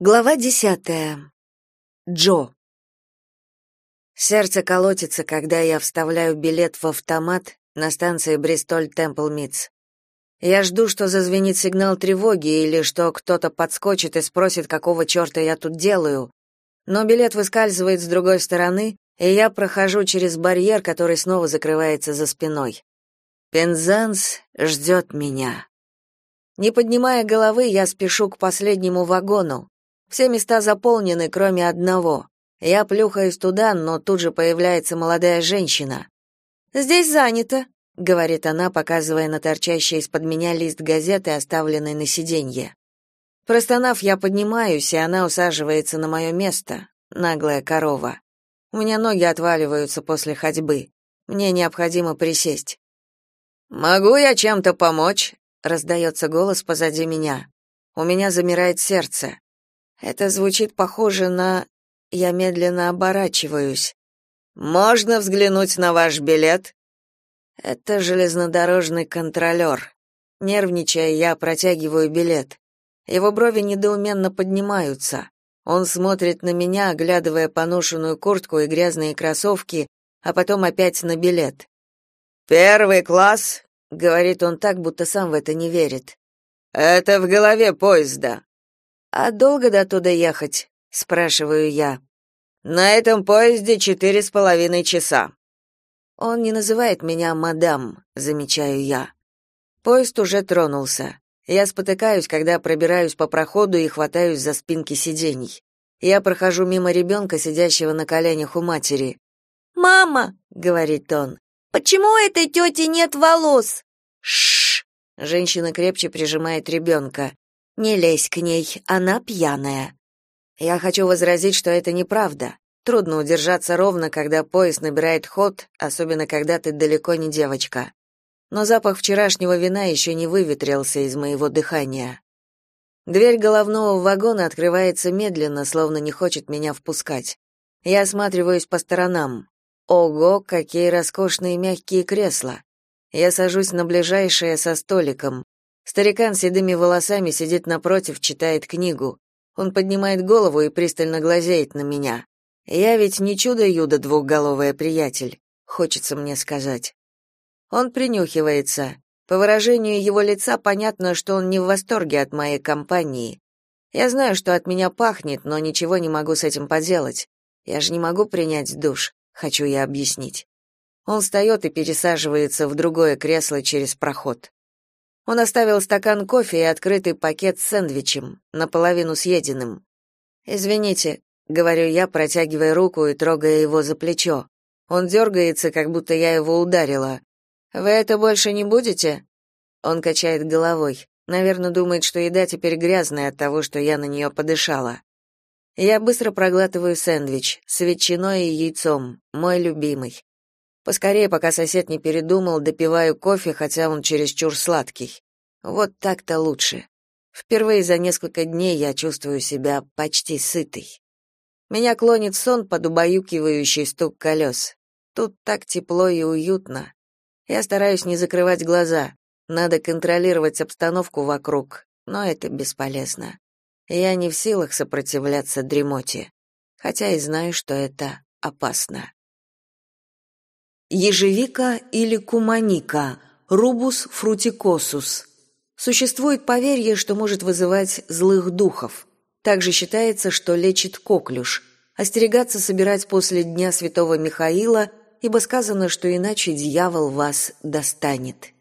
Глава десятая. Джо. Сердце колотится, когда я вставляю билет в автомат на станции Бристоль Темпл Митс. Я жду, что зазвенит сигнал тревоги или что кто-то подскочит и спросит, какого черта я тут делаю. Но билет выскальзывает с другой стороны, и я прохожу через барьер, который снова закрывается за спиной. Пензанс ждет меня. Не поднимая головы, я спешу к последнему вагону, все места заполнены, кроме одного. Я плюхаюсь туда, но тут же появляется молодая женщина. «Здесь занято», — говорит она, показывая на торчащий из-под меня лист газеты, оставленный на сиденье. Простонав, я поднимаюсь, и она усаживается на мое место, наглая корова. У меня ноги отваливаются после ходьбы. Мне необходимо присесть. «Могу я чем-то помочь?» — раздается голос позади меня. У меня замирает сердце. Это звучит похоже на... Я медленно оборачиваюсь. «Можно взглянуть на ваш билет?» Это железнодорожный контролер. Нервничая, я протягиваю билет. Его брови недоуменно поднимаются. Он смотрит на меня, оглядывая поношенную куртку и грязные кроссовки, а потом опять на билет. «Первый класс», — говорит он так, будто сам в это не верит. «Это в голове поезда. А долго до туда ехать? спрашиваю я. На этом поезде четыре с половиной часа. Он не называет меня мадам, замечаю я. Поезд уже тронулся. Я спотыкаюсь, когда пробираюсь по проходу и хватаюсь за спинки сидений. Я прохожу мимо ребенка, сидящего на коленях у матери. «Мама!» — говорит он. «Почему у этой тети нет волос?» «Шш!» — женщина крепче прижимает ребенка. Не лезь к ней, она пьяная. Я хочу возразить, что это неправда. Трудно удержаться ровно, когда поезд набирает ход, особенно когда ты далеко не девочка. Но запах вчерашнего вина еще не выветрился из моего дыхания. Дверь головного вагона открывается медленно, словно не хочет меня впускать. Я осматриваюсь по сторонам. Ого, какие роскошные мягкие кресла. Я сажусь на ближайшее со столиком. Старикан с седыми волосами сидит напротив, читает книгу. Он поднимает голову и пристально глазеет на меня. Я ведь не чудо-юдо двухголовая приятель, хочется мне сказать. Он принюхивается. По выражению его лица понятно, что он не в восторге от моей компании. Я знаю, что от меня пахнет, но ничего не могу с этим поделать. Я же не могу принять душ, хочу я объяснить. Он встает и пересаживается в другое кресло через проход. Он оставил стакан кофе и открытый пакет с сэндвичем, наполовину съеденным. «Извините», — говорю я, протягивая руку и трогая его за плечо. Он дергается, как будто я его ударила. «Вы это больше не будете?» Он качает головой. Наверное, думает, что еда теперь грязная от того, что я на нее подышала. Я быстро проглатываю сэндвич с ветчиной и яйцом, мой любимый. Поскорее, пока сосед не передумал, допиваю кофе, хотя он чересчур сладкий. Вот так-то лучше. Впервые за несколько дней я чувствую себя почти сытой. Меня клонит сон под убаюкивающий стук колес. Тут так тепло и уютно. Я стараюсь не закрывать глаза. Надо контролировать обстановку вокруг, но это бесполезно. Я не в силах сопротивляться дремоте, хотя и знаю, что это опасно. Ежевика или куманика, рубус фрутикосус. Существует поверье, что может вызывать злых духов. Также считается, что лечит коклюш. Остерегаться собирать после Дня Святого Михаила, ибо сказано, что иначе дьявол вас достанет.